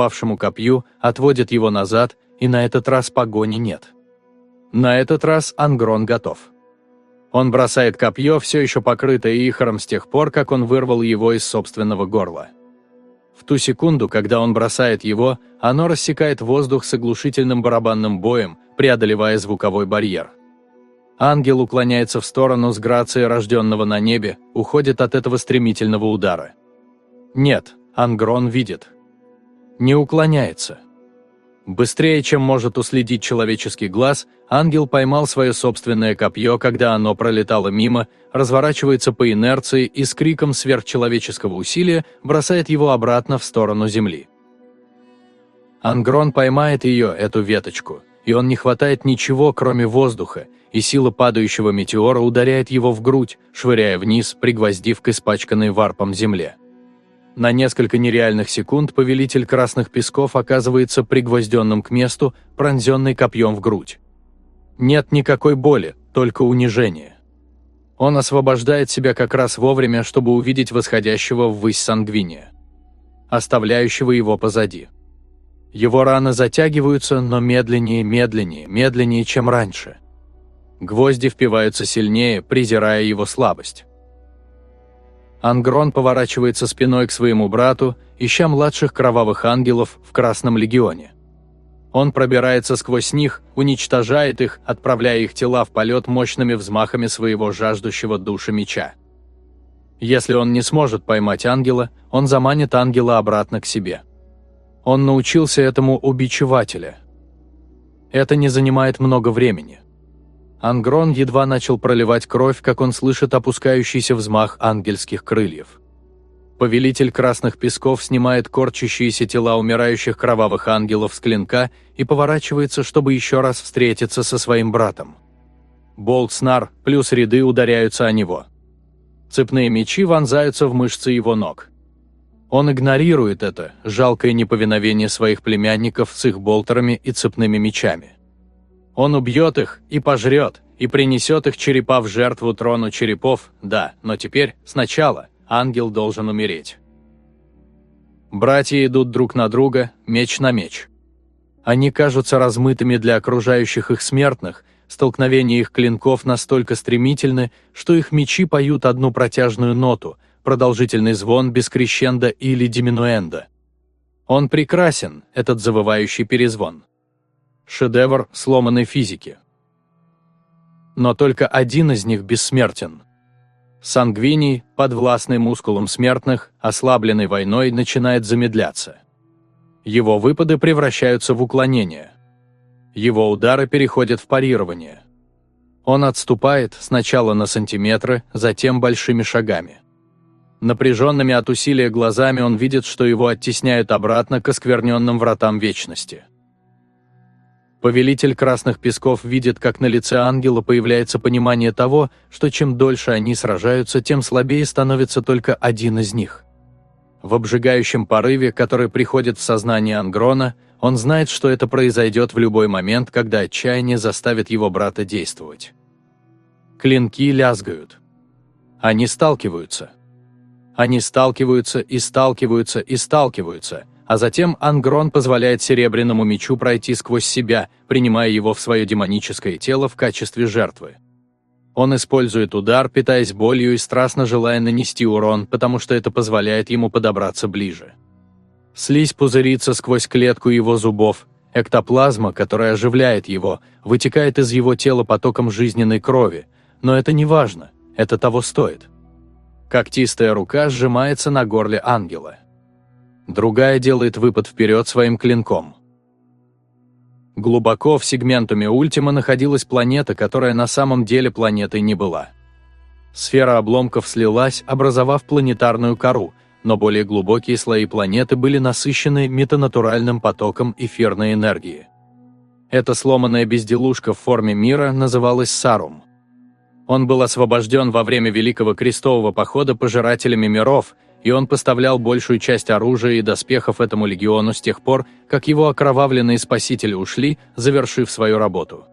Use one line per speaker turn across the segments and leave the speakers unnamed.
упавшему копью, отводит его назад, и на этот раз погони нет. На этот раз Ангрон готов. Он бросает копье, все еще покрытое ихором с тех пор, как он вырвал его из собственного горла. В ту секунду, когда он бросает его, оно рассекает воздух с оглушительным барабанным боем, преодолевая звуковой барьер. Ангел уклоняется в сторону с грацией рожденного на небе, уходит от этого стремительного удара. Нет, Ангрон видит. Не уклоняется. Быстрее, чем может уследить человеческий глаз, ангел поймал свое собственное копье, когда оно пролетало мимо, разворачивается по инерции и с криком сверхчеловеческого усилия бросает его обратно в сторону земли. Ангрон поймает ее, эту веточку, и он не хватает ничего, кроме воздуха, и сила падающего метеора ударяет его в грудь, швыряя вниз, пригвоздив к испачканной варпом земле. На несколько нереальных секунд повелитель Красных Песков оказывается пригвозденным к месту, пронзенный копьем в грудь. Нет никакой боли, только унижение. Он освобождает себя как раз вовремя, чтобы увидеть восходящего ввысь сангвиния, оставляющего его позади. Его раны затягиваются, но медленнее, медленнее, медленнее, чем раньше. Гвозди впиваются сильнее, презирая его слабость. Ангрон поворачивается спиной к своему брату, ища младших кровавых ангелов в Красном Легионе. Он пробирается сквозь них, уничтожает их, отправляя их тела в полет мощными взмахами своего жаждущего души меча. Если он не сможет поймать ангела, он заманит ангела обратно к себе. Он научился этому у бичевателя. Это не занимает много времени. Ангрон едва начал проливать кровь, как он слышит опускающийся взмах ангельских крыльев. Повелитель Красных Песков снимает корчащиеся тела умирающих кровавых ангелов с клинка и поворачивается, чтобы еще раз встретиться со своим братом. Болт-снар плюс ряды ударяются о него. Цепные мечи вонзаются в мышцы его ног. Он игнорирует это, жалкое неповиновение своих племянников с их болтерами и цепными мечами. Он убьет их и пожрет, и принесет их черепа в жертву трону черепов, да, но теперь, сначала, ангел должен умереть. Братья идут друг на друга, меч на меч. Они кажутся размытыми для окружающих их смертных, столкновения их клинков настолько стремительны, что их мечи поют одну протяжную ноту – продолжительный звон без крещенда или диминуэнда. Он прекрасен, этот завывающий перезвон. Шедевр сломанной физики. Но только один из них бессмертен. Сангвиний, подвластный мускулам смертных, ослабленный войной, начинает замедляться. Его выпады превращаются в уклонение. Его удары переходят в парирование. Он отступает сначала на сантиметры, затем большими шагами. Напряженными от усилия глазами он видит, что его оттесняют обратно к оскверненным вратам вечности. Повелитель Красных Песков видит, как на лице ангела появляется понимание того, что чем дольше они сражаются, тем слабее становится только один из них. В обжигающем порыве, который приходит в сознание Ангрона, он знает, что это произойдет в любой момент, когда отчаяние заставит его брата действовать. Клинки лязгают. Они сталкиваются. Они сталкиваются и сталкиваются и сталкиваются, а затем Ангрон позволяет Серебряному мечу пройти сквозь себя, принимая его в свое демоническое тело в качестве жертвы. Он использует удар, питаясь болью и страстно желая нанести урон, потому что это позволяет ему подобраться ближе. Слизь пузырится сквозь клетку его зубов, эктоплазма, которая оживляет его, вытекает из его тела потоком жизненной крови, но это не важно, это того стоит. Когтистая рука сжимается на горле ангела. Другая делает выпад вперед своим клинком. Глубоко в сегментуме Ультима находилась планета, которая на самом деле планетой не была. Сфера обломков слилась, образовав планетарную кору, но более глубокие слои планеты были насыщены метанатуральным потоком эфирной энергии. Эта сломанная безделушка в форме мира называлась Сарум – он был освобожден во время Великого Крестового похода пожирателями миров, и он поставлял большую часть оружия и доспехов этому легиону с тех пор, как его окровавленные спасители ушли, завершив свою работу.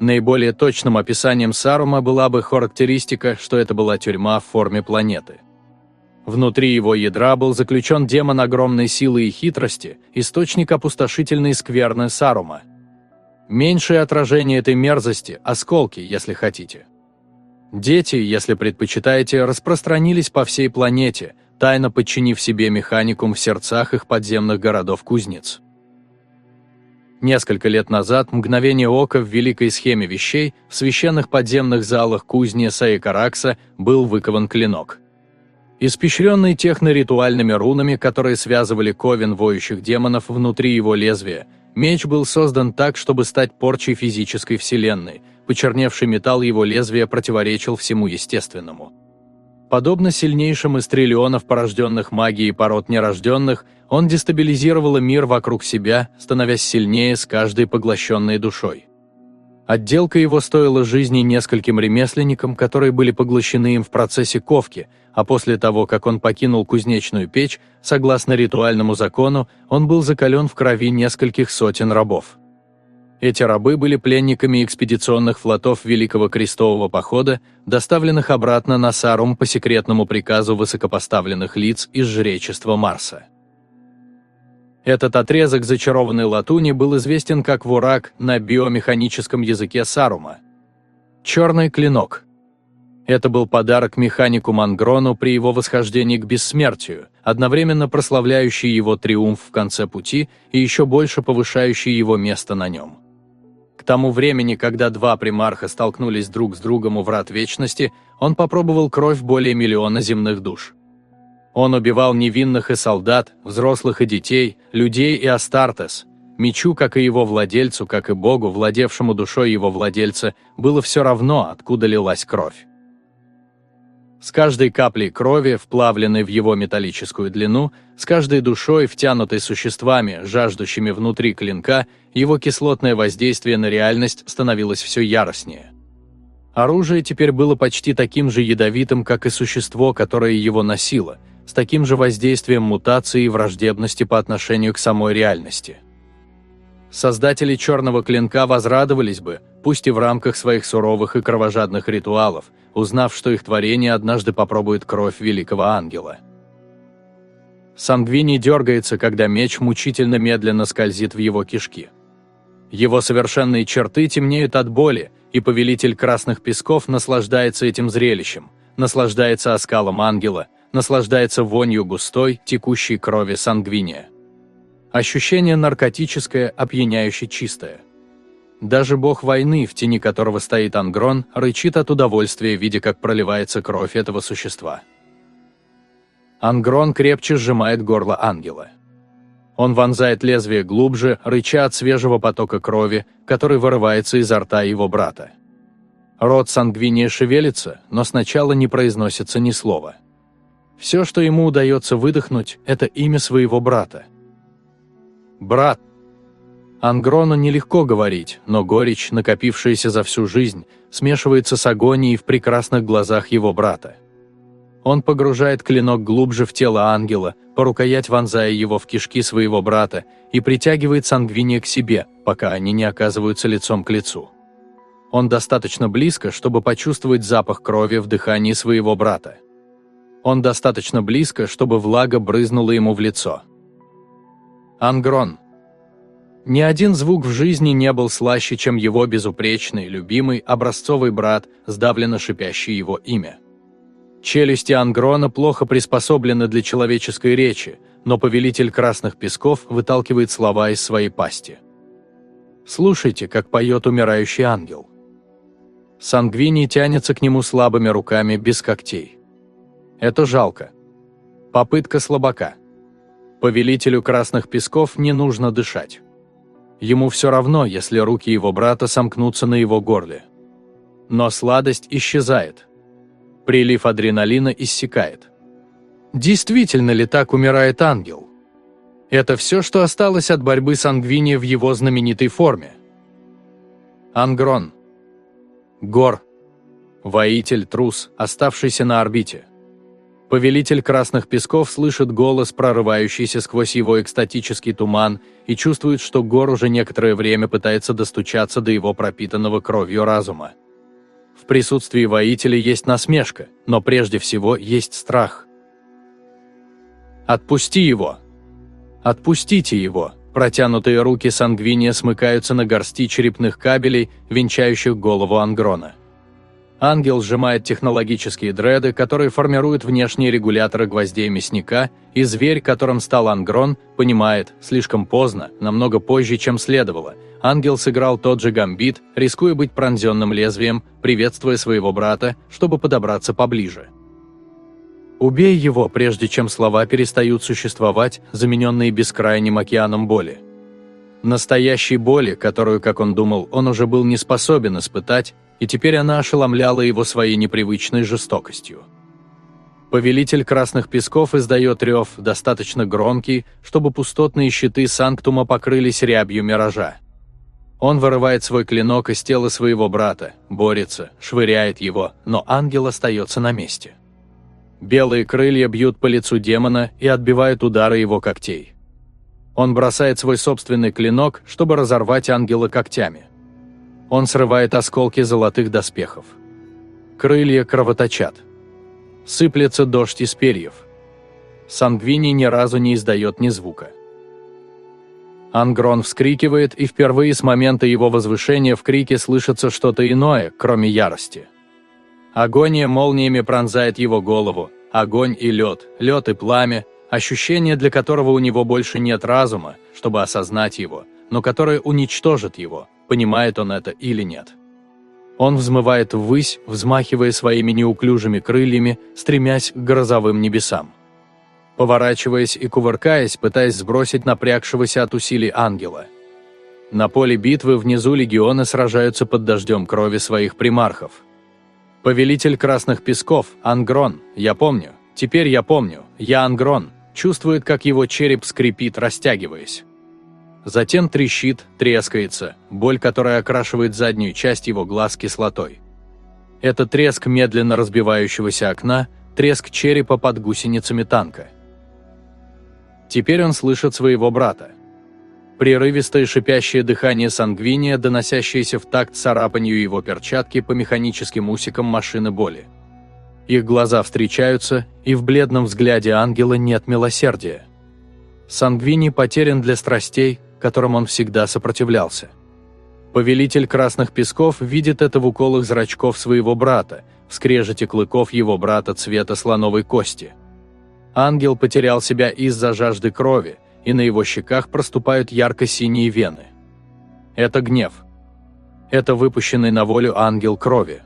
Наиболее точным описанием Сарума была бы характеристика, что это была тюрьма в форме планеты. Внутри его ядра был заключен демон огромной силы и хитрости, источник опустошительной скверны Сарума. Меньшее отражение этой мерзости – осколки, если хотите. Дети, если предпочитаете, распространились по всей планете, тайно подчинив себе механикум в сердцах их подземных городов-кузнец. Несколько лет назад мгновение ока в великой схеме вещей в священных подземных залах кузни Саикаракса был выкован клинок – Испещренный техноритуальными рунами, которые связывали ковен воющих демонов внутри его лезвия, меч был создан так, чтобы стать порчей физической вселенной, почерневший металл его лезвия противоречил всему естественному. Подобно сильнейшим из триллионов порожденных магией пород нерожденных, он дестабилизировал мир вокруг себя, становясь сильнее с каждой поглощенной душой. Отделка его стоила жизни нескольким ремесленникам, которые были поглощены им в процессе ковки, а после того, как он покинул кузнечную печь, согласно ритуальному закону, он был закален в крови нескольких сотен рабов. Эти рабы были пленниками экспедиционных флотов Великого Крестового Похода, доставленных обратно на Сарум по секретному приказу высокопоставленных лиц из жречества Марса. Этот отрезок зачарованной латуни был известен как вурак на биомеханическом языке Сарума. Черный клинок. Это был подарок механику Мангрону при его восхождении к бессмертию, одновременно прославляющий его триумф в конце пути и еще больше повышающий его место на нем. Тому времени, когда два примарха столкнулись друг с другом у врат Вечности, он попробовал кровь более миллиона земных душ. Он убивал невинных и солдат, взрослых и детей, людей и Астартес. Мечу, как и его владельцу, как и Богу, владевшему душой его владельца, было все равно, откуда лилась кровь. С каждой каплей крови, вплавленной в его металлическую длину, с каждой душой, втянутой существами, жаждущими внутри клинка, его кислотное воздействие на реальность становилось все яростнее. Оружие теперь было почти таким же ядовитым, как и существо, которое его носило – с таким же воздействием мутации и враждебности по отношению к самой реальности. Создатели черного клинка возрадовались бы, пусть и в рамках своих суровых и кровожадных ритуалов, узнав, что их творение однажды попробует кровь великого ангела. Сангвини дергается, когда меч мучительно медленно скользит в его кишки. Его совершенные черты темнеют от боли, и повелитель красных песков наслаждается этим зрелищем, наслаждается оскалом ангела, наслаждается вонью густой, текущей крови сангвиния. Ощущение наркотическое, опьяняюще чистое. Даже бог войны, в тени которого стоит Ангрон, рычит от удовольствия, видя, как проливается кровь этого существа. Ангрон крепче сжимает горло ангела. Он вонзает лезвие глубже, рыча от свежего потока крови, который вырывается изо рта его брата. Рот сангвиния шевелится, но сначала не произносится ни слова. Все, что ему удается выдохнуть, это имя своего брата. «Брат». Ангрону нелегко говорить, но горечь, накопившаяся за всю жизнь, смешивается с агонией в прекрасных глазах его брата. Он погружает клинок глубже в тело ангела, по рукоять вонзая его в кишки своего брата, и притягивает сангвиния к себе, пока они не оказываются лицом к лицу. Он достаточно близко, чтобы почувствовать запах крови в дыхании своего брата. Он достаточно близко, чтобы влага брызнула ему в лицо. Ангрон. Ни один звук в жизни не был слаще, чем его безупречный, любимый, образцовый брат, сдавленно шипящий его имя. Челюсти Ангрона плохо приспособлены для человеческой речи, но повелитель Красных Песков выталкивает слова из своей пасти. Слушайте, как поет умирающий ангел. Сангвини тянется к нему слабыми руками без когтей. Это жалко. Попытка слабака. Повелителю Красных Песков не нужно дышать. Ему все равно, если руки его брата сомкнутся на его горле. Но сладость исчезает. Прилив адреналина иссякает. Действительно ли так умирает ангел? Это все, что осталось от борьбы с Ангвини в его знаменитой форме. Ангрон. Гор. Воитель, трус, оставшийся на орбите. Повелитель Красных Песков слышит голос, прорывающийся сквозь его экстатический туман, и чувствует, что Гор уже некоторое время пытается достучаться до его пропитанного кровью разума. В присутствии воителя есть насмешка, но прежде всего есть страх. «Отпусти его!» «Отпустите его!» Протянутые руки Сангвиния смыкаются на горсти черепных кабелей, венчающих голову Ангрона. Ангел сжимает технологические дреды, которые формируют внешние регуляторы гвоздей мясника, и зверь, которым стал Ангрон, понимает, слишком поздно, намного позже, чем следовало. Ангел сыграл тот же гамбит, рискуя быть пронзенным лезвием, приветствуя своего брата, чтобы подобраться поближе. Убей его, прежде чем слова перестают существовать, замененные бескрайним океаном боли. Настоящей боли, которую, как он думал, он уже был не способен испытать, и теперь она ошеломляла его своей непривычной жестокостью. Повелитель Красных Песков издает рев, достаточно громкий, чтобы пустотные щиты Санктума покрылись рябью миража. Он вырывает свой клинок из тела своего брата, борется, швыряет его, но ангел остается на месте. Белые крылья бьют по лицу демона и отбивают удары его когтей. Он бросает свой собственный клинок, чтобы разорвать ангела когтями. Он срывает осколки золотых доспехов. Крылья кровоточат. Сыплется дождь из перьев. Сангвини ни разу не издает ни звука. Ангрон вскрикивает, и впервые с момента его возвышения в крике слышится что-то иное, кроме ярости. Агония молниями пронзает его голову, огонь и лед, лед и пламя, ощущение, для которого у него больше нет разума, чтобы осознать его, но которое уничтожит его, понимает он это или нет. Он взмывает ввысь, взмахивая своими неуклюжими крыльями, стремясь к грозовым небесам. Поворачиваясь и кувыркаясь, пытаясь сбросить напрягшегося от усилий ангела. На поле битвы внизу легионы сражаются под дождем крови своих примархов – Повелитель Красных Песков, Ангрон, я помню, теперь я помню, я Ангрон, чувствует, как его череп скрипит, растягиваясь. Затем трещит, трескается, боль, которая окрашивает заднюю часть его глаз кислотой. Это треск медленно разбивающегося окна, треск черепа под гусеницами танка. Теперь он слышит своего брата. Прерывистое шипящее дыхание сангвиния, доносящееся в такт царапанью его перчатки по механическим усикам машины боли. Их глаза встречаются, и в бледном взгляде ангела нет милосердия. Сангвини потерян для страстей, которым он всегда сопротивлялся. Повелитель Красных Песков видит это в уколах зрачков своего брата, в скрежете клыков его брата цвета слоновой кости. Ангел потерял себя из-за жажды крови, и на его щеках проступают ярко-синие вены. Это гнев. Это выпущенный на волю ангел крови.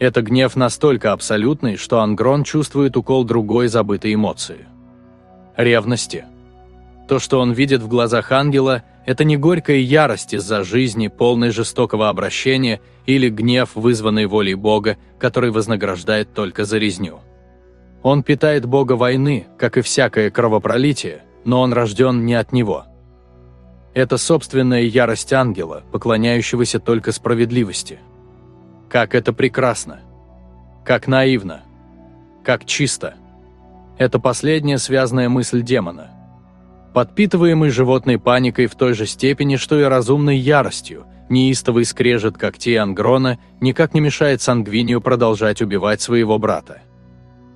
Это гнев настолько абсолютный, что Ангрон чувствует укол другой забытой эмоции. Ревности. То, что он видит в глазах ангела, это не горькая ярость из-за жизни, полной жестокого обращения, или гнев, вызванный волей Бога, который вознаграждает только за резню. Он питает бога войны, как и всякое кровопролитие, но он рожден не от него. Это собственная ярость ангела, поклоняющегося только справедливости. Как это прекрасно! Как наивно! Как чисто! Это последняя связанная мысль демона. Подпитываемый животной паникой в той же степени, что и разумной яростью, неистовый скрежет когтей Ангрона никак не мешает Сангвинию продолжать убивать своего брата.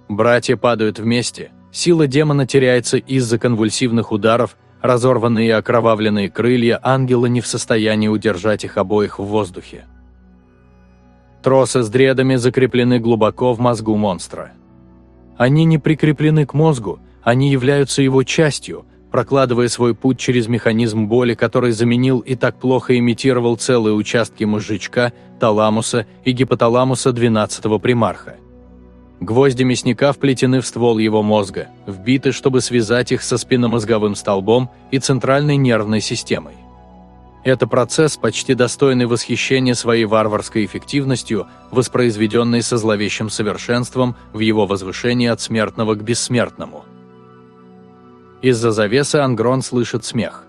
Братья падают вместе, сила демона теряется из-за конвульсивных ударов, разорванные и окровавленные крылья ангела не в состоянии удержать их обоих в воздухе. Тросы с дредами закреплены глубоко в мозгу монстра. Они не прикреплены к мозгу, они являются его частью, прокладывая свой путь через механизм боли, который заменил и так плохо имитировал целые участки мозжечка, таламуса и гипоталамуса 12-го примарха. Гвозди мясника вплетены в ствол его мозга, вбиты, чтобы связать их со спинномозговым столбом и центральной нервной системой. Это процесс, почти достойный восхищения своей варварской эффективностью, воспроизведенный со зловещим совершенством в его возвышении от смертного к бессмертному. Из-за завесы Ангрон слышит смех.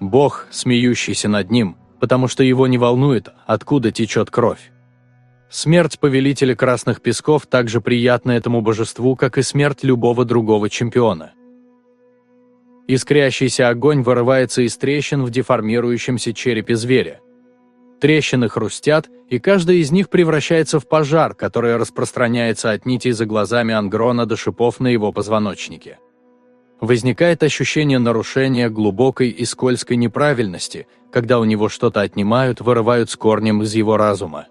Бог, смеющийся над ним, потому что его не волнует, откуда течет кровь. Смерть повелителя Красных Песков также приятна этому божеству, как и смерть любого другого чемпиона. Искрящийся огонь вырывается из трещин в деформирующемся черепе зверя. Трещины хрустят, и каждая из них превращается в пожар, который распространяется от нитей за глазами Ангрона до шипов на его позвоночнике. Возникает ощущение нарушения глубокой и скользкой неправильности, когда у него что-то отнимают, вырывают с корнем из его разума.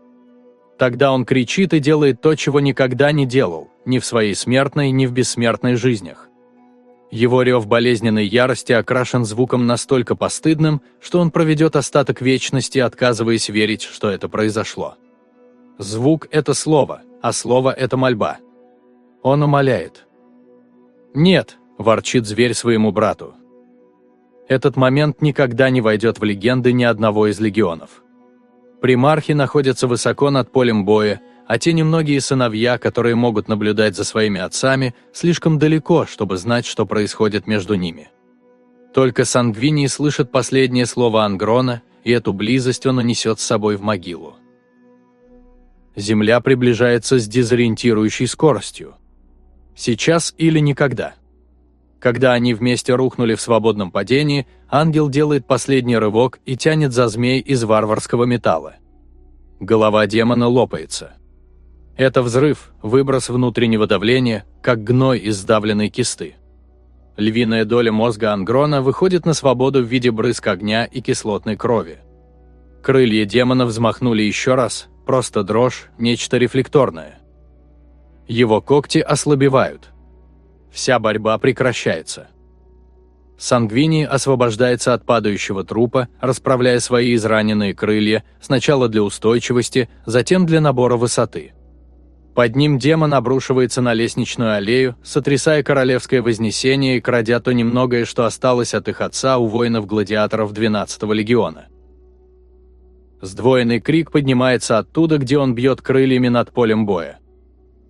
Тогда он кричит и делает то, чего никогда не делал, ни в своей смертной, ни в бессмертной жизнях. Его рев болезненной ярости окрашен звуком настолько постыдным, что он проведет остаток вечности, отказываясь верить, что это произошло. Звук – это слово, а слово – это мольба. Он умоляет. «Нет», – ворчит зверь своему брату. Этот момент никогда не войдет в легенды ни одного из легионов. Примархи находятся высоко над полем боя, а те немногие сыновья, которые могут наблюдать за своими отцами, слишком далеко, чтобы знать, что происходит между ними. Только Сангвиний слышит последнее слово Ангрона, и эту близость он унесет с собой в могилу. Земля приближается с дезориентирующей скоростью. Сейчас или никогда. Когда они вместе рухнули в свободном падении, ангел делает последний рывок и тянет за змей из варварского металла. Голова демона лопается. Это взрыв, выброс внутреннего давления, как гной из сдавленной кисты. Львиная доля мозга ангрона выходит на свободу в виде брызг огня и кислотной крови. Крылья демона взмахнули еще раз, просто дрожь, нечто рефлекторное. Его когти ослабевают. Вся борьба прекращается. Сангвини освобождается от падающего трупа, расправляя свои израненные крылья, сначала для устойчивости, затем для набора высоты. Под ним демон обрушивается на лестничную аллею, сотрясая королевское вознесение и крадя то немногое, что осталось от их отца у воинов-гладиаторов 12-го легиона. Сдвоенный крик поднимается оттуда, где он бьет крыльями над полем боя.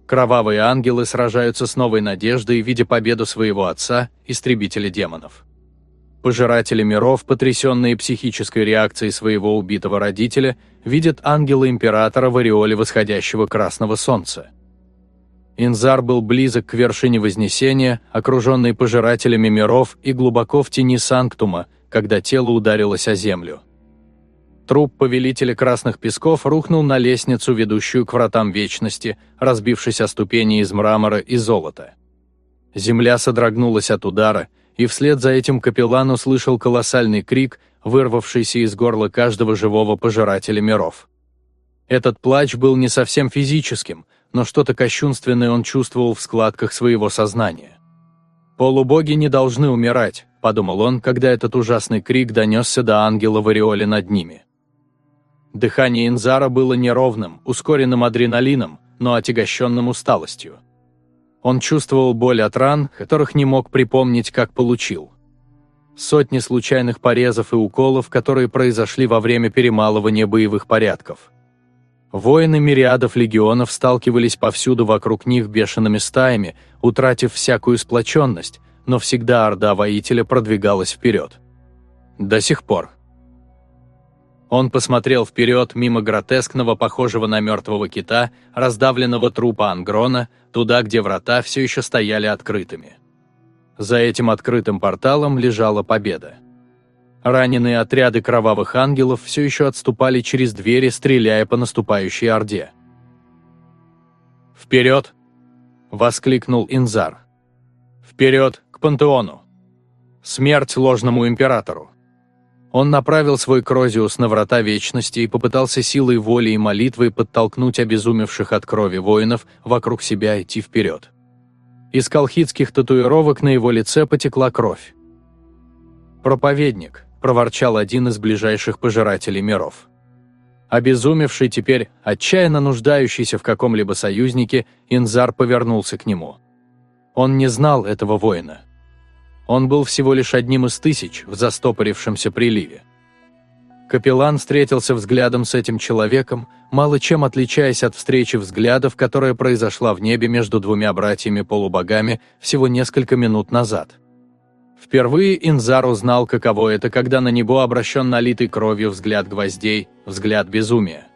Кровавые ангелы сражаются с новой надеждой, видя победу своего отца, истребителя демонов. Пожиратели миров, потрясенные психической реакцией своего убитого родителя, видят ангела императора в ореоле восходящего красного солнца. Инзар был близок к вершине Вознесения, окруженный пожирателями миров и глубоко в тени Санктума, когда тело ударилось о землю. Труп повелителя Красных Песков рухнул на лестницу, ведущую к вратам Вечности, разбившись о ступени из мрамора и золота. Земля содрогнулась от удара, и вслед за этим капеллан услышал колоссальный крик, вырвавшийся из горла каждого живого пожирателя миров. Этот плач был не совсем физическим, но что-то кощунственное он чувствовал в складках своего сознания. «Полубоги не должны умирать», – подумал он, когда этот ужасный крик донесся до ангела в ореоле над ними. Дыхание Инзара было неровным, ускоренным адреналином, но отягощенным усталостью. Он чувствовал боль от ран, которых не мог припомнить, как получил. Сотни случайных порезов и уколов, которые произошли во время перемалывания боевых порядков. Воины мириадов легионов сталкивались повсюду вокруг них бешеными стаями, утратив всякую сплоченность, но всегда орда воителя продвигалась вперед. До сих пор. Он посмотрел вперед мимо гротескного, похожего на мертвого кита, раздавленного трупа Ангрона, туда, где врата все еще стояли открытыми. За этим открытым порталом лежала победа. Раненые отряды кровавых ангелов все еще отступали через двери, стреляя по наступающей орде. «Вперед!» – воскликнул Инзар. «Вперед к пантеону! Смерть ложному императору!» Он направил свой Крозиус на врата Вечности и попытался силой воли и молитвы подтолкнуть обезумевших от крови воинов вокруг себя идти вперед. Из колхидских татуировок на его лице потекла кровь. «Проповедник», – проворчал один из ближайших пожирателей миров. Обезумевший теперь, отчаянно нуждающийся в каком-либо союзнике, Инзар повернулся к нему. Он не знал этого воина. Он был всего лишь одним из тысяч в застопорившемся приливе. Капеллан встретился взглядом с этим человеком, мало чем отличаясь от встречи взглядов, которая произошла в небе между двумя братьями-полубогами всего несколько минут назад. Впервые Инзар узнал, каково это, когда на него обращен налитый кровью взгляд гвоздей, взгляд безумия.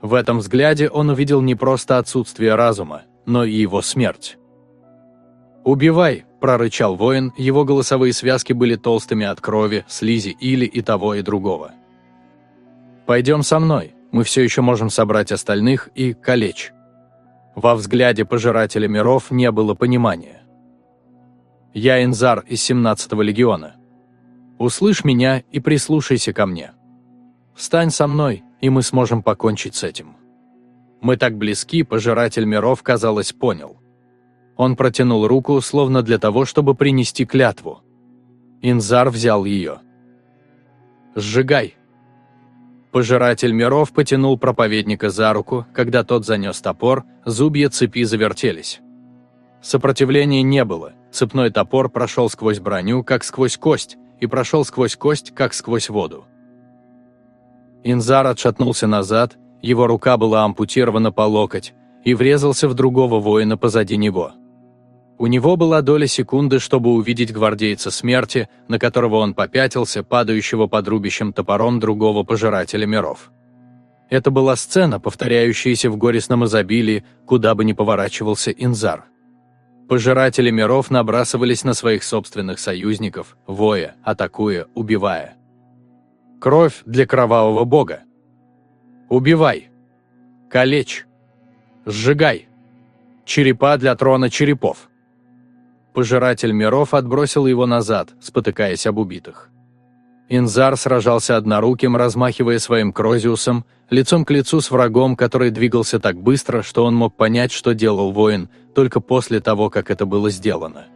В этом взгляде он увидел не просто отсутствие разума, но и его смерть. «Убивай!» – прорычал воин, его голосовые связки были толстыми от крови, слизи или и того, и другого. «Пойдем со мной, мы все еще можем собрать остальных и калечь». Во взгляде пожирателя миров не было понимания. «Я Инзар из 17-го легиона. Услышь меня и прислушайся ко мне. Встань со мной, и мы сможем покончить с этим». Мы так близки, пожиратель миров, казалось, понял. Он протянул руку, словно для того, чтобы принести клятву. Инзар взял ее. «Сжигай!» Пожиратель миров потянул проповедника за руку, когда тот занес топор, зубья цепи завертелись. Сопротивления не было, цепной топор прошел сквозь броню, как сквозь кость, и прошел сквозь кость, как сквозь воду. Инзар отшатнулся назад, его рука была ампутирована по локоть, и врезался в другого воина позади него. У него была доля секунды, чтобы увидеть гвардейца смерти, на которого он попятился, падающего под рубящим топором другого пожирателя миров. Это была сцена, повторяющаяся в горестном изобилии, куда бы ни поворачивался Инзар. Пожиратели миров набрасывались на своих собственных союзников, воя, атакуя, убивая. Кровь для кровавого бога. Убивай. Калечь. Сжигай. Черепа для трона черепов. Пожиратель миров отбросил его назад, спотыкаясь об убитых. Инзар сражался одноруким, размахивая своим крозиусом, лицом к лицу с врагом, который двигался так быстро, что он мог понять, что делал воин, только после того, как это было сделано.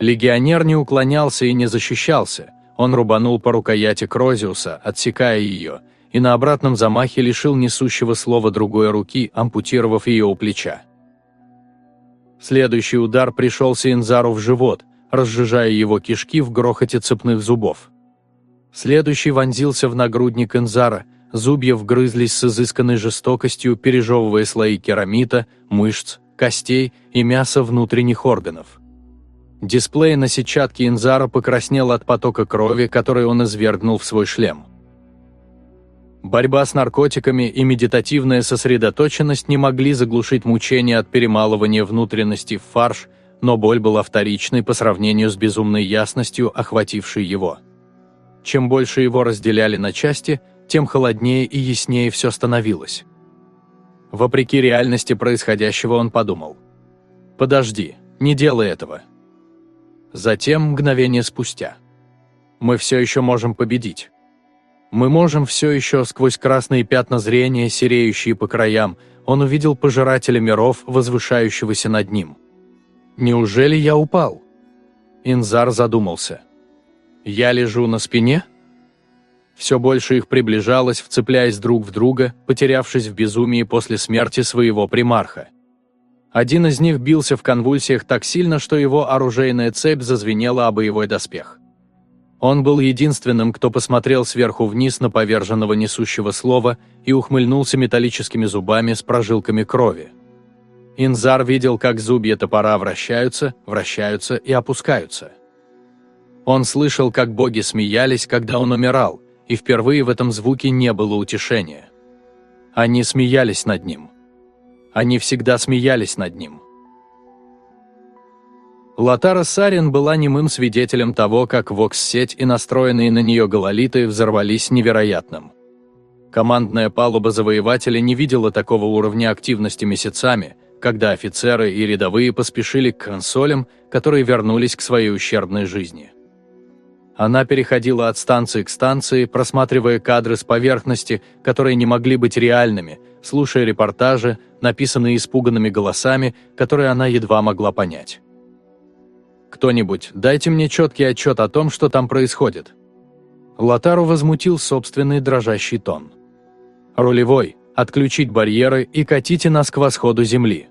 Легионер не уклонялся и не защищался, он рубанул по рукояти крозиуса, отсекая ее, и на обратном замахе лишил несущего слова другой руки, ампутировав ее у плеча. Следующий удар пришелся Инзару в живот, разжижая его кишки в грохоте цепных зубов. Следующий вонзился в нагрудник Инзара, зубья вгрызлись с изысканной жестокостью, пережевывая слои керамита, мышц, костей и мяса внутренних органов. Дисплей на сетчатке Инзара покраснел от потока крови, который он извергнул в свой шлем. Борьба с наркотиками и медитативная сосредоточенность не могли заглушить мучения от перемалывания внутренности в фарш, но боль была вторичной по сравнению с безумной ясностью, охватившей его. Чем больше его разделяли на части, тем холоднее и яснее все становилось. Вопреки реальности происходящего он подумал. «Подожди, не делай этого». Затем, мгновение спустя. «Мы все еще можем победить». Мы можем все еще сквозь красные пятна зрения, сереющие по краям, он увидел пожирателя миров, возвышающегося над ним. «Неужели я упал?» Инзар задумался. «Я лежу на спине?» Все больше их приближалось, вцепляясь друг в друга, потерявшись в безумии после смерти своего примарха. Один из них бился в конвульсиях так сильно, что его оружейная цепь зазвенела о боевой доспех. Он был единственным, кто посмотрел сверху вниз на поверженного несущего слова и ухмыльнулся металлическими зубами с прожилками крови. Инзар видел, как зубья топора вращаются, вращаются и опускаются. Он слышал, как боги смеялись, когда он умирал, и впервые в этом звуке не было утешения. Они смеялись над ним. Они всегда смеялись над ним. Латара Сарин была немым свидетелем того, как Вокс-сеть и настроенные на нее гололиты взорвались невероятным. Командная палуба завоевателя не видела такого уровня активности месяцами, когда офицеры и рядовые поспешили к консолям, которые вернулись к своей ущербной жизни. Она переходила от станции к станции, просматривая кадры с поверхности, которые не могли быть реальными, слушая репортажи, написанные испуганными голосами, которые она едва могла понять. «Кто-нибудь, дайте мне четкий отчет о том, что там происходит». Лотару возмутил собственный дрожащий тон. «Рулевой, отключить барьеры и катите нас к восходу Земли».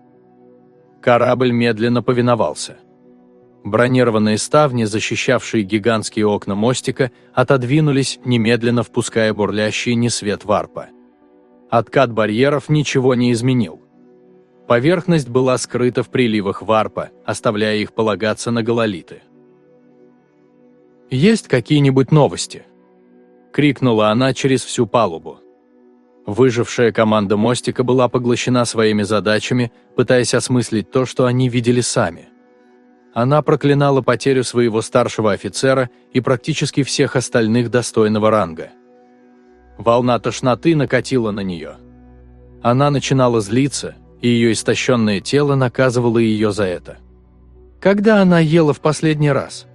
Корабль медленно повиновался. Бронированные ставни, защищавшие гигантские окна мостика, отодвинулись, немедленно впуская бурлящий несвет варпа. Откат барьеров ничего не изменил. Поверхность была скрыта в приливах варпа, оставляя их полагаться на гололиты. «Есть какие-нибудь новости?» – крикнула она через всю палубу. Выжившая команда мостика была поглощена своими задачами, пытаясь осмыслить то, что они видели сами. Она проклинала потерю своего старшего офицера и практически всех остальных достойного ранга. Волна тошноты накатила на нее. Она начинала злиться, и ее истощенное тело наказывало ее за это. Когда она ела в последний раз?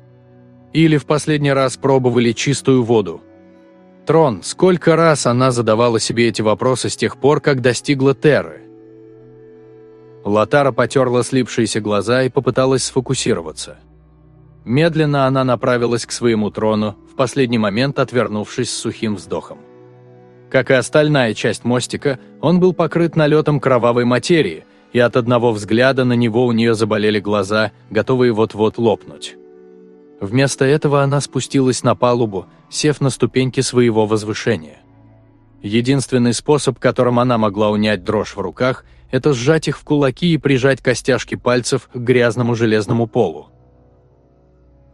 Или в последний раз пробовали чистую воду? Трон, сколько раз она задавала себе эти вопросы с тех пор, как достигла Терры? Латара потерла слипшиеся глаза и попыталась сфокусироваться. Медленно она направилась к своему трону, в последний момент отвернувшись с сухим вздохом. Как и остальная часть мостика, он был покрыт налетом кровавой материи, и от одного взгляда на него у нее заболели глаза, готовые вот-вот лопнуть. Вместо этого она спустилась на палубу, сев на ступеньки своего возвышения. Единственный способ, которым она могла унять дрожь в руках, это сжать их в кулаки и прижать костяшки пальцев к грязному железному полу.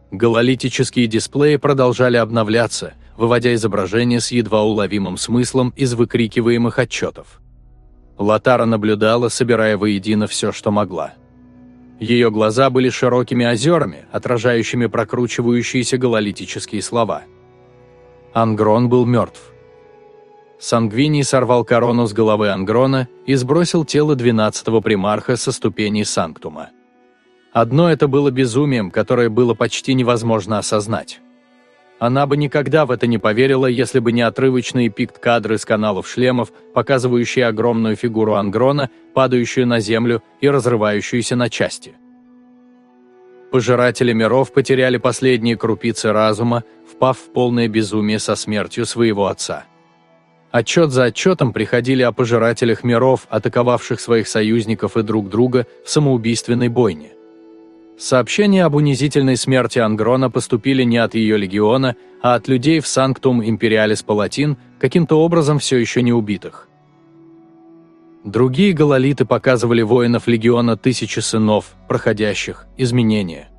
Гололитические дисплеи продолжали обновляться, выводя изображение с едва уловимым смыслом из выкрикиваемых отчетов. Латара наблюдала, собирая воедино все, что могла. Ее глаза были широкими озерами, отражающими прокручивающиеся гололитические слова. Ангрон был мертв. Сангвиний сорвал корону с головы Ангрона и сбросил тело двенадцатого примарха со ступеней Санктума. Одно это было безумием, которое было почти невозможно осознать. Она бы никогда в это не поверила, если бы не отрывочные пикт-кадры с каналов шлемов, показывающие огромную фигуру Ангрона, падающую на землю и разрывающуюся на части. Пожиратели миров потеряли последние крупицы разума, впав в полное безумие со смертью своего отца. Отчет за отчетом приходили о пожирателях миров, атаковавших своих союзников и друг друга в самоубийственной бойне. Сообщения об унизительной смерти Ангрона поступили не от ее легиона, а от людей в Санктум Империалис Палатин, каким-то образом все еще не убитых. Другие гололиты показывали воинов легиона тысячи сынов, проходящих, изменения.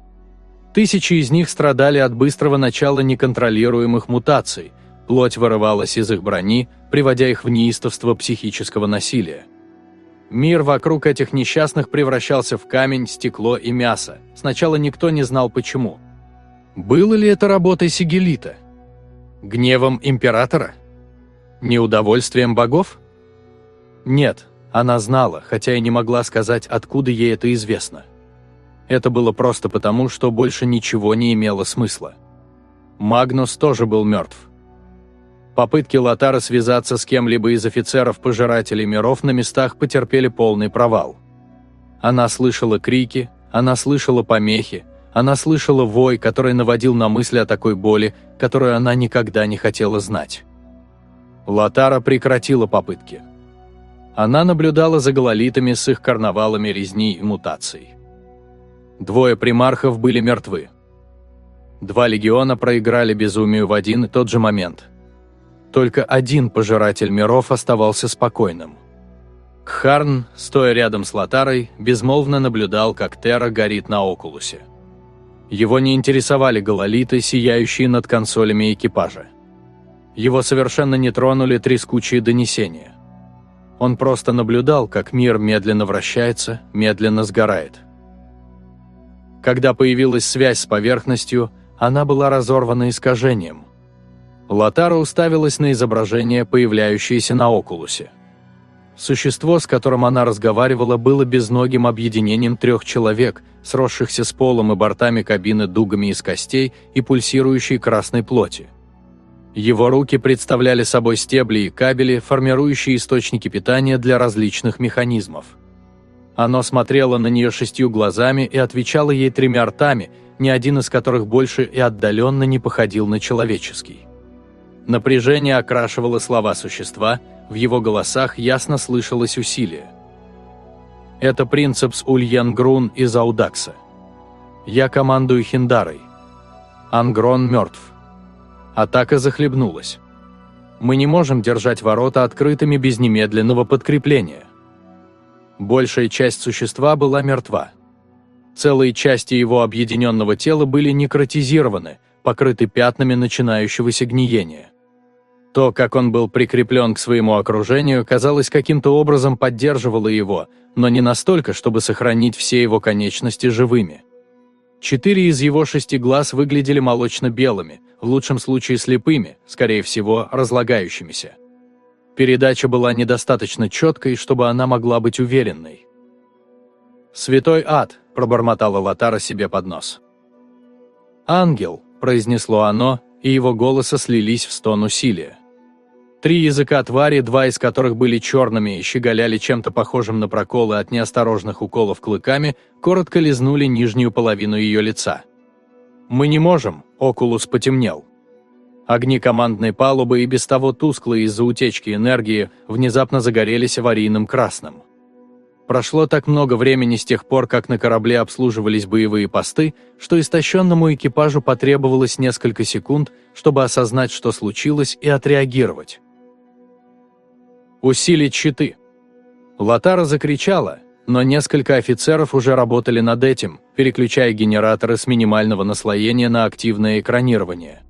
Тысячи из них страдали от быстрого начала неконтролируемых мутаций, плоть вырывалась из их брони, приводя их в неистовство психического насилия. Мир вокруг этих несчастных превращался в камень, стекло и мясо. Сначала никто не знал почему. Было ли это работой Сигелита? Гневом императора? Неудовольствием богов? Нет, она знала, хотя и не могла сказать, откуда ей это известно. Это было просто потому, что больше ничего не имело смысла. Магнус тоже был мертв. Попытки Лотара связаться с кем-либо из офицеров-пожирателей миров на местах потерпели полный провал. Она слышала крики, она слышала помехи, она слышала вой, который наводил на мысли о такой боли, которую она никогда не хотела знать. Лотара прекратила попытки. Она наблюдала за гололитами с их карнавалами резни и мутаций. Двое примархов были мертвы. Два легиона проиграли безумию в один и тот же момент – только один пожиратель миров оставался спокойным. Кхарн, стоя рядом с Лотарой, безмолвно наблюдал, как Терра горит на Окулусе. Его не интересовали гололиты, сияющие над консолями экипажа. Его совершенно не тронули трескучие донесения. Он просто наблюдал, как мир медленно вращается, медленно сгорает. Когда появилась связь с поверхностью, она была разорвана искажением – Латара уставилась на изображение, появляющееся на Окулусе. Существо, с которым она разговаривала, было безногим объединением трех человек, сросшихся с полом и бортами кабины дугами из костей и пульсирующей красной плоти. Его руки представляли собой стебли и кабели, формирующие источники питания для различных механизмов. Оно смотрело на нее шестью глазами и отвечало ей тремя ртами, ни один из которых больше и отдаленно не походил на человеческий. Напряжение окрашивало слова существа, в его голосах ясно слышалось усилие. Это принципс Ульян Грун из Аудакса. Я командую Хиндарой. Ангрон мертв. Атака захлебнулась. Мы не можем держать ворота открытыми без немедленного подкрепления. Большая часть существа была мертва. Целые части его объединенного тела были некротизированы, покрыты пятнами начинающегося гниения. То, как он был прикреплен к своему окружению, казалось, каким-то образом поддерживало его, но не настолько, чтобы сохранить все его конечности живыми. Четыре из его шести глаз выглядели молочно-белыми, в лучшем случае слепыми, скорее всего, разлагающимися. Передача была недостаточно четкой, чтобы она могла быть уверенной. «Святой ад!» – пробормотала Латара себе под нос. «Ангел!» – произнесло оно, и его голоса слились в стон усилия. Три языка твари, два из которых были черными щеголяли чем-то похожим на проколы от неосторожных уколов клыками, коротко лизнули нижнюю половину ее лица. «Мы не можем», — Окулус потемнел. Огни командной палубы и без того тусклые из-за утечки энергии внезапно загорелись аварийным красным. Прошло так много времени с тех пор, как на корабле обслуживались боевые посты, что истощенному экипажу потребовалось несколько секунд, чтобы осознать, что случилось, и отреагировать. «Усилить щиты!» Латара закричала, но несколько офицеров уже работали над этим, переключая генераторы с минимального наслоения на активное экранирование.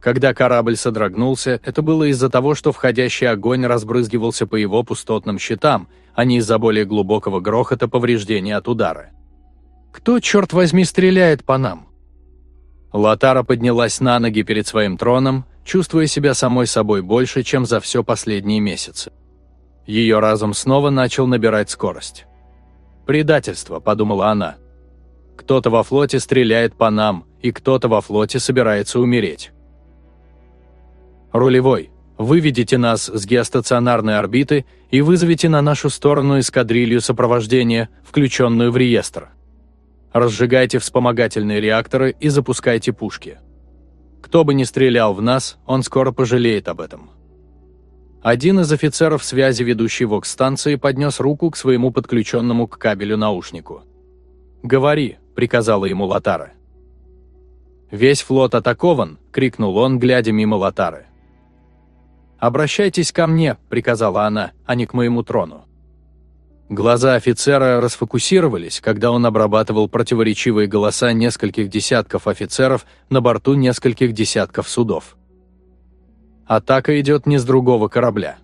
Когда корабль содрогнулся, это было из-за того, что входящий огонь разбрызгивался по его пустотным щитам, а не из-за более глубокого грохота повреждения от удара. «Кто, черт возьми, стреляет по нам?» Латара поднялась на ноги перед своим троном, чувствуя себя самой собой больше, чем за все последние месяцы. Ее разум снова начал набирать скорость. «Предательство», — подумала она. «Кто-то во флоте стреляет по нам, и кто-то во флоте собирается умереть». Рулевой, выведите нас с геостационарной орбиты и вызовите на нашу сторону эскадрилью сопровождения, включенную в реестр. Разжигайте вспомогательные реакторы и запускайте пушки. Кто бы ни стрелял в нас, он скоро пожалеет об этом. Один из офицеров связи, ведущей ВОКС-станции, поднес руку к своему подключенному к кабелю наушнику. «Говори», — приказала ему Латара. «Весь флот атакован!» — крикнул он, глядя мимо Латары. «Обращайтесь ко мне», – приказала она, – «а не к моему трону». Глаза офицера расфокусировались, когда он обрабатывал противоречивые голоса нескольких десятков офицеров на борту нескольких десятков судов. Атака идет не с другого корабля.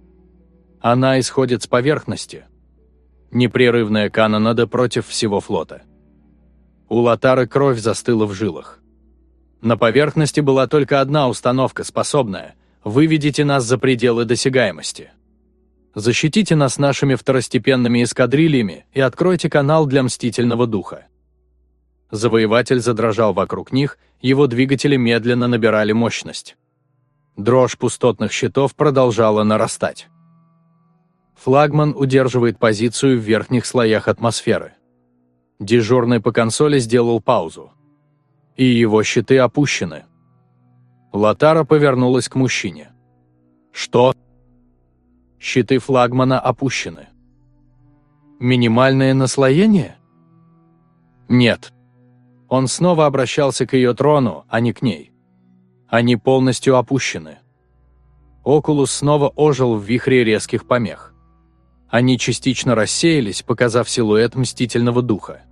Она исходит с поверхности. Непрерывная канонада против всего флота. У Латары кровь застыла в жилах. На поверхности была только одна установка, способная – Выведите нас за пределы досягаемости. Защитите нас нашими второстепенными эскадрильями и откройте канал для мстительного духа. Завоеватель задрожал вокруг них, его двигатели медленно набирали мощность. Дрожь пустотных щитов продолжала нарастать. Флагман удерживает позицию в верхних слоях атмосферы. Дежурный по консоли сделал паузу. И его щиты опущены. Латара повернулась к мужчине. «Что?» Щиты флагмана опущены. «Минимальное наслоение?» «Нет». Он снова обращался к ее трону, а не к ней. Они полностью опущены. Окулус снова ожил в вихре резких помех. Они частично рассеялись, показав силуэт мстительного духа.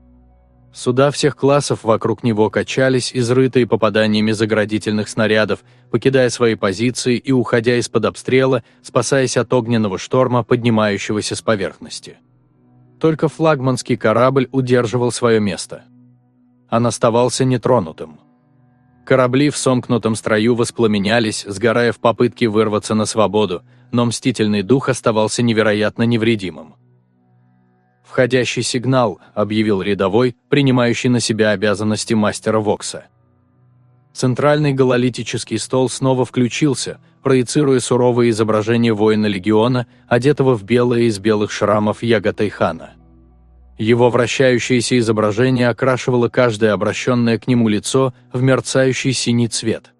Суда всех классов вокруг него качались, изрытые попаданиями заградительных снарядов, покидая свои позиции и уходя из-под обстрела, спасаясь от огненного шторма, поднимающегося с поверхности. Только флагманский корабль удерживал свое место. Он оставался нетронутым. Корабли в сомкнутом строю воспламенялись, сгорая в попытке вырваться на свободу, но мстительный дух оставался невероятно невредимым. «Входящий сигнал», — объявил рядовой, принимающий на себя обязанности мастера Вокса. Центральный гололитический стол снова включился, проецируя суровое изображение воина легиона, одетого в белое из белых шрамов Ягатайхана. Его вращающееся изображение окрашивало каждое обращенное к нему лицо в мерцающий синий цвет.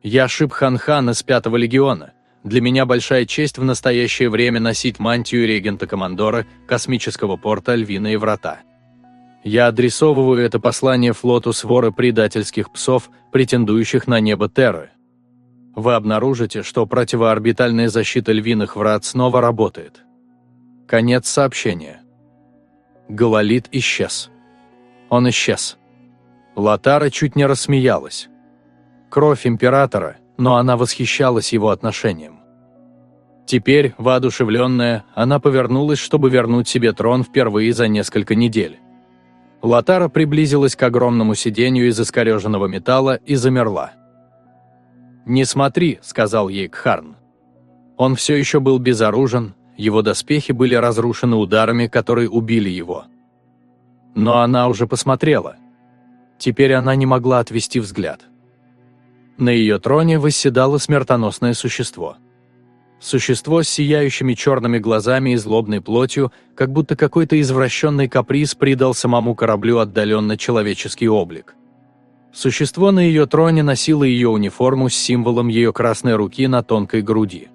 «Я Шиб Хан Хан из Пятого легиона. Для меня большая честь в настоящее время носить мантию регента-командора космического порта «Львиные врата». Я адресовываю это послание флоту своры предательских псов, претендующих на небо Терры. Вы обнаружите, что противоорбитальная защита львиных врат снова работает. Конец сообщения. Гололит исчез. Он исчез. Латара чуть не рассмеялась. Кровь императора, но она восхищалась его отношением. Теперь, воодушевленная, она повернулась, чтобы вернуть себе трон впервые за несколько недель. Латара приблизилась к огромному сиденью из искореженного металла и замерла. «Не смотри», — сказал ей Кхарн. Он все еще был безоружен, его доспехи были разрушены ударами, которые убили его. Но она уже посмотрела. Теперь она не могла отвести взгляд. На ее троне восседало смертоносное существо. Существо с сияющими черными глазами и злобной плотью, как будто какой-то извращенный каприз придал самому кораблю отдаленно человеческий облик. Существо на ее троне носило ее униформу с символом ее красной руки на тонкой груди.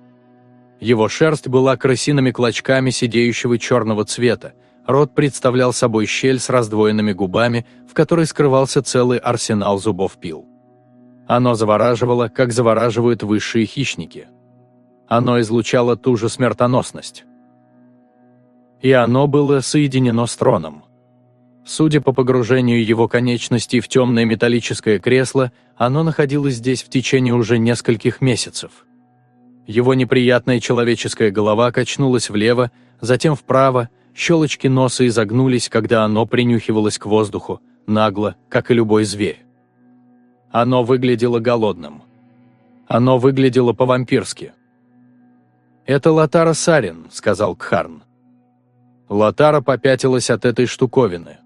Его шерсть была крысиными клочками сидеющего черного цвета, рот представлял собой щель с раздвоенными губами, в которой скрывался целый арсенал зубов пил. Оно завораживало, как завораживают высшие хищники. Оно излучало ту же смертоносность. И оно было соединено с троном. Судя по погружению его конечностей в темное металлическое кресло, оно находилось здесь в течение уже нескольких месяцев. Его неприятная человеческая голова качнулась влево, затем вправо, щелочки носа изогнулись, когда оно принюхивалось к воздуху, нагло, как и любой зверь. Оно выглядело голодным. Оно выглядело по-вампирски. «Это Латара Сарин», — сказал Кхарн. Латара попятилась от этой штуковины.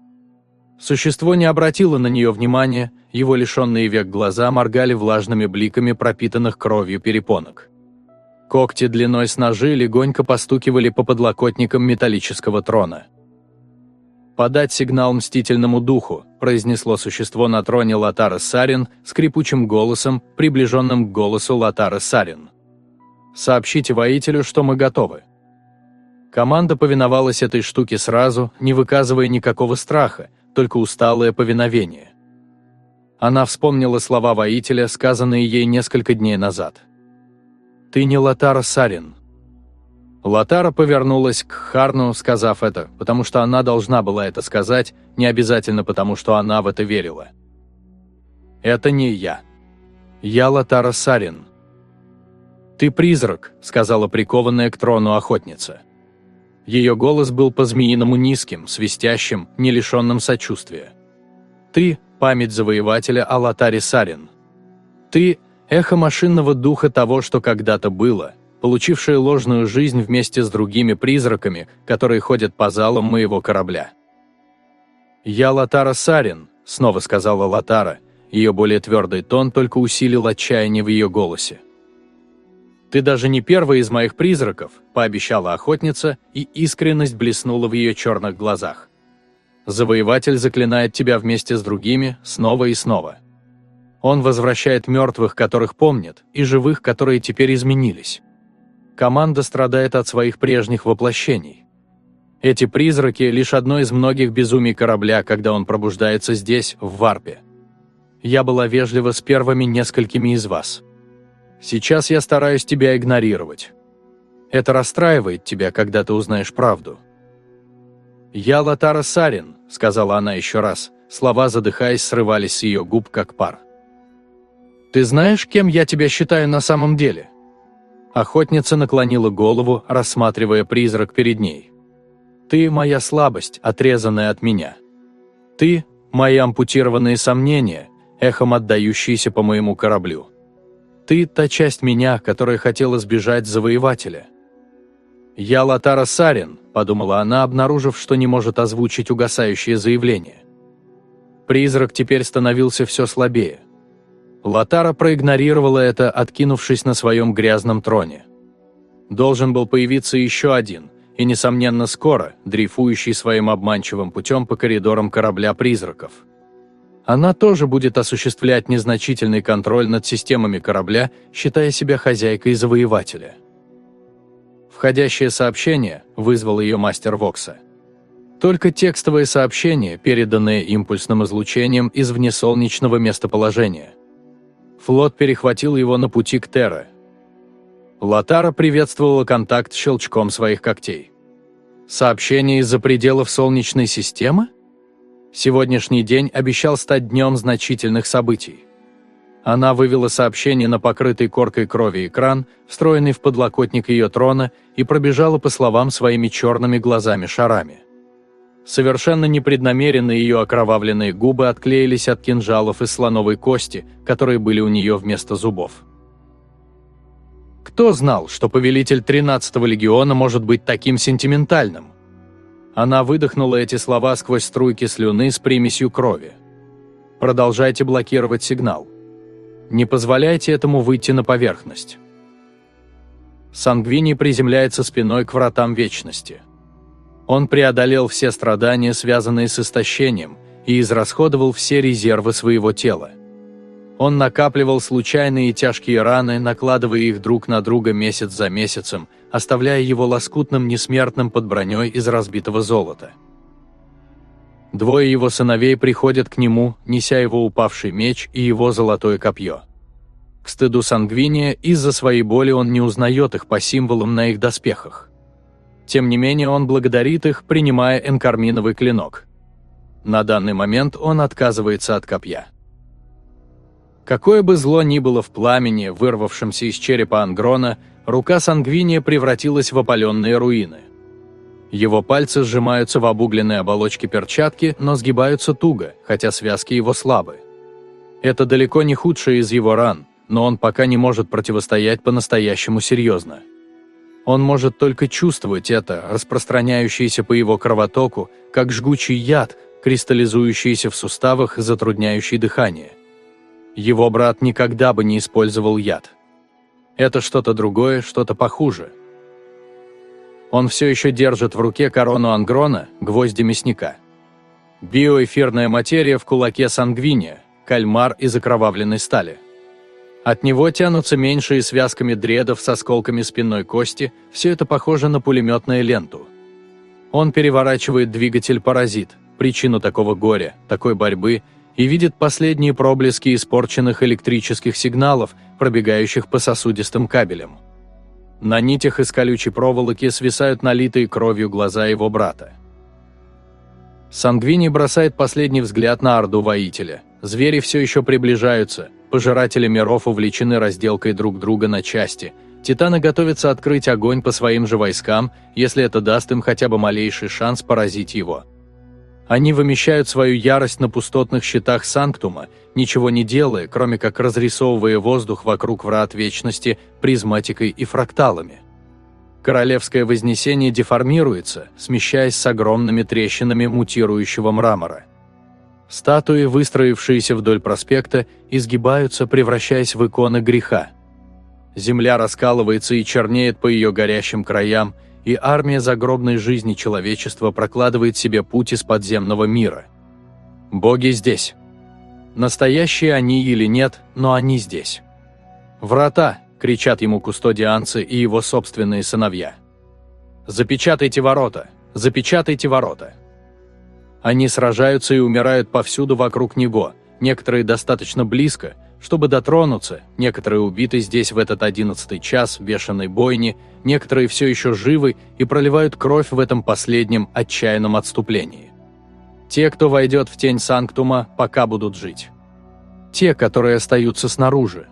Существо не обратило на нее внимания, его лишенные век глаза моргали влажными бликами пропитанных кровью перепонок. Когти длиной с ножи легонько постукивали по подлокотникам металлического трона. «Подать сигнал мстительному духу», – произнесло существо на троне Латара Сарин скрипучим голосом, приближенным к голосу Латара Сарин. «Сообщите воителю, что мы готовы». Команда повиновалась этой штуке сразу, не выказывая никакого страха, только усталое повиновение. Она вспомнила слова воителя, сказанные ей несколько дней назад. «Ты не Латара Сарин». Латара повернулась к Харну, сказав это, потому что она должна была это сказать, не обязательно потому, что она в это верила. «Это не я. Я Латара Сарин». «Ты призрак», — сказала прикованная к трону охотница. Ее голос был по-змеиному низким, свистящим, не лишенным сочувствия. «Ты – память завоевателя Алатари Сарин. Ты эхо машинного духа того, что когда-то было, получившее ложную жизнь вместе с другими призраками, которые ходят по залам моего корабля. «Я Латара Сарин», — снова сказала Латара, ее более твердый тон только усилил отчаяние в ее голосе. «Ты даже не первый из моих призраков», — пообещала охотница, и искренность блеснула в ее черных глазах. «Завоеватель заклинает тебя вместе с другими снова и снова. Он возвращает мертвых, которых помнит, и живых, которые теперь изменились. Команда страдает от своих прежних воплощений. Эти призраки – лишь одно из многих безумий корабля, когда он пробуждается здесь, в Варпе. Я была вежлива с первыми несколькими из вас. Сейчас я стараюсь тебя игнорировать. Это расстраивает тебя, когда ты узнаешь правду. «Я Латара Сарин», — сказала она еще раз. Слова, задыхаясь, срывались с ее губ, как пар. «Ты знаешь, кем я тебя считаю на самом деле?» Охотница наклонила голову, рассматривая призрак перед ней. «Ты – моя слабость, отрезанная от меня. Ты – мои ампутированные сомнения, эхом отдающиеся по моему кораблю. Ты – та часть меня, которая хотела сбежать завоевателя». «Я Латара Сарин», – подумала она, обнаружив, что не может озвучить угасающее заявление. Призрак теперь становился все слабее. Латара проигнорировала это, откинувшись на своем грязном троне. Должен был появиться еще один, и, несомненно, скоро, дрейфующий своим обманчивым путем по коридорам корабля призраков. Она тоже будет осуществлять незначительный контроль над системами корабля, считая себя хозяйкой завоевателя. Входящее сообщение вызвал ее мастер Вокса. Только текстовые сообщения, переданные импульсным излучением из внесолнечного местоположения – Флот перехватил его на пути к Терра. Латара приветствовала контакт щелчком своих когтей. Сообщение из-за пределов Солнечной системы? Сегодняшний день обещал стать днем значительных событий. Она вывела сообщение на покрытый коркой крови экран, встроенный в подлокотник ее трона, и пробежала по словам своими черными глазами-шарами. Совершенно непреднамеренно ее окровавленные губы отклеились от кинжалов из слоновой кости, которые были у нее вместо зубов. Кто знал, что повелитель 13-го легиона может быть таким сентиментальным? Она выдохнула эти слова сквозь струйки слюны с примесью крови. Продолжайте блокировать сигнал. Не позволяйте этому выйти на поверхность. Сангвини приземляется спиной к вратам вечности. Он преодолел все страдания, связанные с истощением, и израсходовал все резервы своего тела. Он накапливал случайные и тяжкие раны, накладывая их друг на друга месяц за месяцем, оставляя его лоскутным несмертным под броней из разбитого золота. Двое его сыновей приходят к нему, неся его упавший меч и его золотое копье. К стыду Сангвиния, из-за своей боли он не узнает их по символам на их доспехах. Тем не менее он благодарит их, принимая энкарминовый клинок. На данный момент он отказывается от копья. Какое бы зло ни было в пламени, вырвавшемся из черепа Ангрона, рука Сангвиния превратилась в опаленные руины. Его пальцы сжимаются в обугленной оболочке перчатки, но сгибаются туго, хотя связки его слабы. Это далеко не худшее из его ран, но он пока не может противостоять по-настоящему серьезно. Он может только чувствовать это, распространяющееся по его кровотоку, как жгучий яд, кристаллизующийся в суставах, затрудняющий дыхание. Его брат никогда бы не использовал яд. Это что-то другое, что-то похуже. Он все еще держит в руке корону Ангрона, гвозди мясника. Биоэфирная материя в кулаке сангвиния, кальмар из окровавленной стали. От него тянутся меньшие связками дредов с осколками спинной кости, все это похоже на пулеметную ленту. Он переворачивает двигатель-паразит, причину такого горя, такой борьбы – и видит последние проблески испорченных электрических сигналов, пробегающих по сосудистым кабелям. На нитях из колючей проволоки свисают налитые кровью глаза его брата. Сангвини бросает последний взгляд на орду воителя. Звери все еще приближаются, пожиратели миров увлечены разделкой друг друга на части. Титаны готовятся открыть огонь по своим же войскам, если это даст им хотя бы малейший шанс поразить его. Они вымещают свою ярость на пустотных щитах Санктума, ничего не делая, кроме как разрисовывая воздух вокруг врат Вечности призматикой и фракталами. Королевское Вознесение деформируется, смещаясь с огромными трещинами мутирующего мрамора. Статуи, выстроившиеся вдоль проспекта, изгибаются, превращаясь в иконы греха. Земля раскалывается и чернеет по ее горящим краям, и армия загробной жизни человечества прокладывает себе путь из подземного мира. Боги здесь. Настоящие они или нет, но они здесь. «Врата!» – кричат ему кустодианцы и его собственные сыновья. «Запечатайте ворота! Запечатайте ворота!» Они сражаются и умирают повсюду вокруг него, некоторые достаточно близко – чтобы дотронуться, некоторые убиты здесь в этот одиннадцатый час бешеной бойне, некоторые все еще живы и проливают кровь в этом последнем отчаянном отступлении. Те, кто войдет в тень Санктума, пока будут жить. Те, которые остаются снаружи.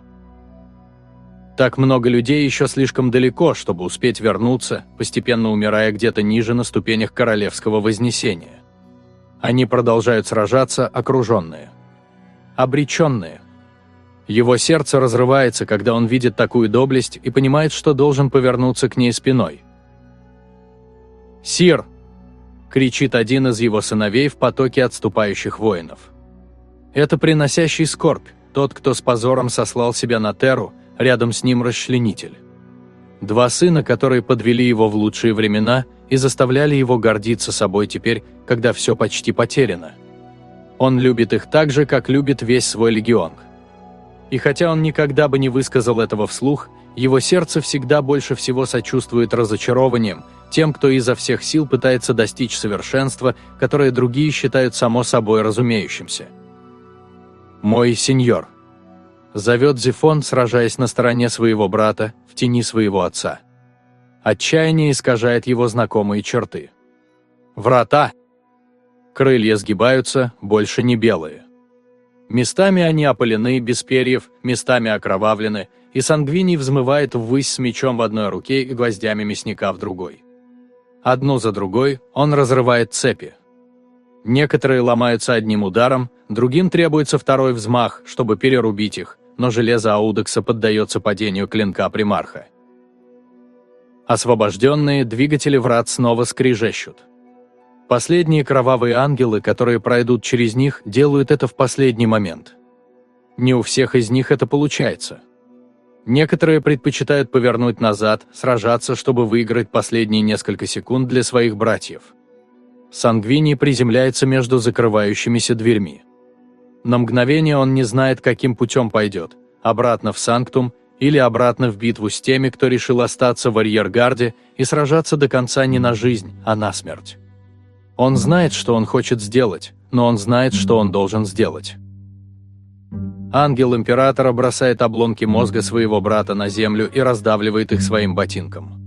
Так много людей еще слишком далеко, чтобы успеть вернуться, постепенно умирая где-то ниже на ступенях Королевского Вознесения. Они продолжают сражаться, окруженные. Обреченные. Его сердце разрывается, когда он видит такую доблесть и понимает, что должен повернуться к ней спиной. «Сир!» – кричит один из его сыновей в потоке отступающих воинов. Это приносящий скорбь, тот, кто с позором сослал себя на Теру, рядом с ним расчленитель. Два сына, которые подвели его в лучшие времена и заставляли его гордиться собой теперь, когда все почти потеряно. Он любит их так же, как любит весь свой легион – и хотя он никогда бы не высказал этого вслух, его сердце всегда больше всего сочувствует разочарованием, тем, кто изо всех сил пытается достичь совершенства, которое другие считают само собой разумеющимся. «Мой сеньор», – зовет Зефон, сражаясь на стороне своего брата, в тени своего отца. Отчаяние искажает его знакомые черты. «Врата!» Крылья сгибаются, больше не белые. Местами они опалены, без перьев, местами окровавлены, и Сангвиний взмывает ввысь с мечом в одной руке и гвоздями мясника в другой. Одну за другой он разрывает цепи. Некоторые ломаются одним ударом, другим требуется второй взмах, чтобы перерубить их, но железо Аудекса поддается падению клинка примарха. Освобожденные двигатели врат снова скрижещут. Последние кровавые ангелы, которые пройдут через них, делают это в последний момент. Не у всех из них это получается. Некоторые предпочитают повернуть назад, сражаться, чтобы выиграть последние несколько секунд для своих братьев. Сангвини приземляется между закрывающимися дверьми. На мгновение он не знает, каким путем пойдет – обратно в Санктум или обратно в битву с теми, кто решил остаться в арьергарде и сражаться до конца не на жизнь, а на смерть. Он знает, что он хочет сделать, но он знает, что он должен сделать. Ангел Императора бросает обломки мозга своего брата на землю и раздавливает их своим ботинком.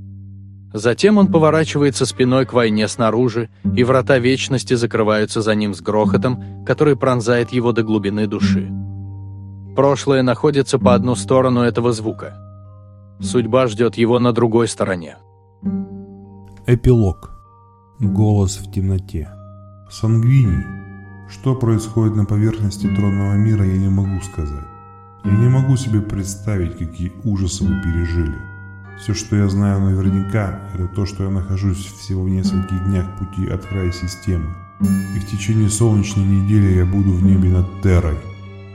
Затем он поворачивается спиной к войне снаружи, и врата Вечности закрываются за ним с грохотом, который пронзает его до глубины души. Прошлое находится по одну сторону этого звука. Судьба ждет его на другой стороне.
Эпилог. Голос в темноте. Сангвиний. Что происходит на поверхности тронного мира, я не могу сказать. Я не могу себе представить, какие ужасы вы пережили. Все, что я знаю наверняка, это то, что я нахожусь всего в нескольких днях пути от края системы. И в течение солнечной недели я буду в небе над Террой.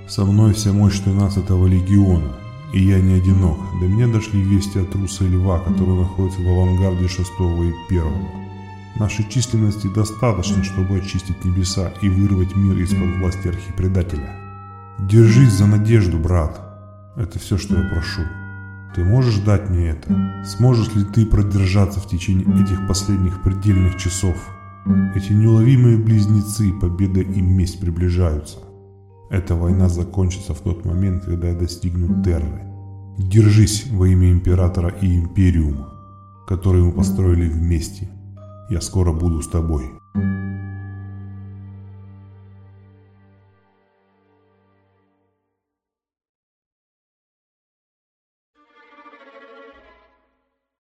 Со мной вся мощь 13-го легиона, и я не одинок. До меня дошли вести от Руса Льва, который находится в авангарде 6 и 1. Нашей численности достаточно, чтобы очистить небеса и вырвать мир из-под власти архипредателя. Держись за надежду, брат. Это все, что я прошу. Ты можешь дать мне это? Сможешь ли ты продержаться в течение этих последних предельных часов? Эти неуловимые близнецы, победа и месть приближаются. Эта война закончится в тот момент, когда я достигну Терры. Держись во имя Императора и Империума, который мы построили вместе. Я скоро буду с тобой.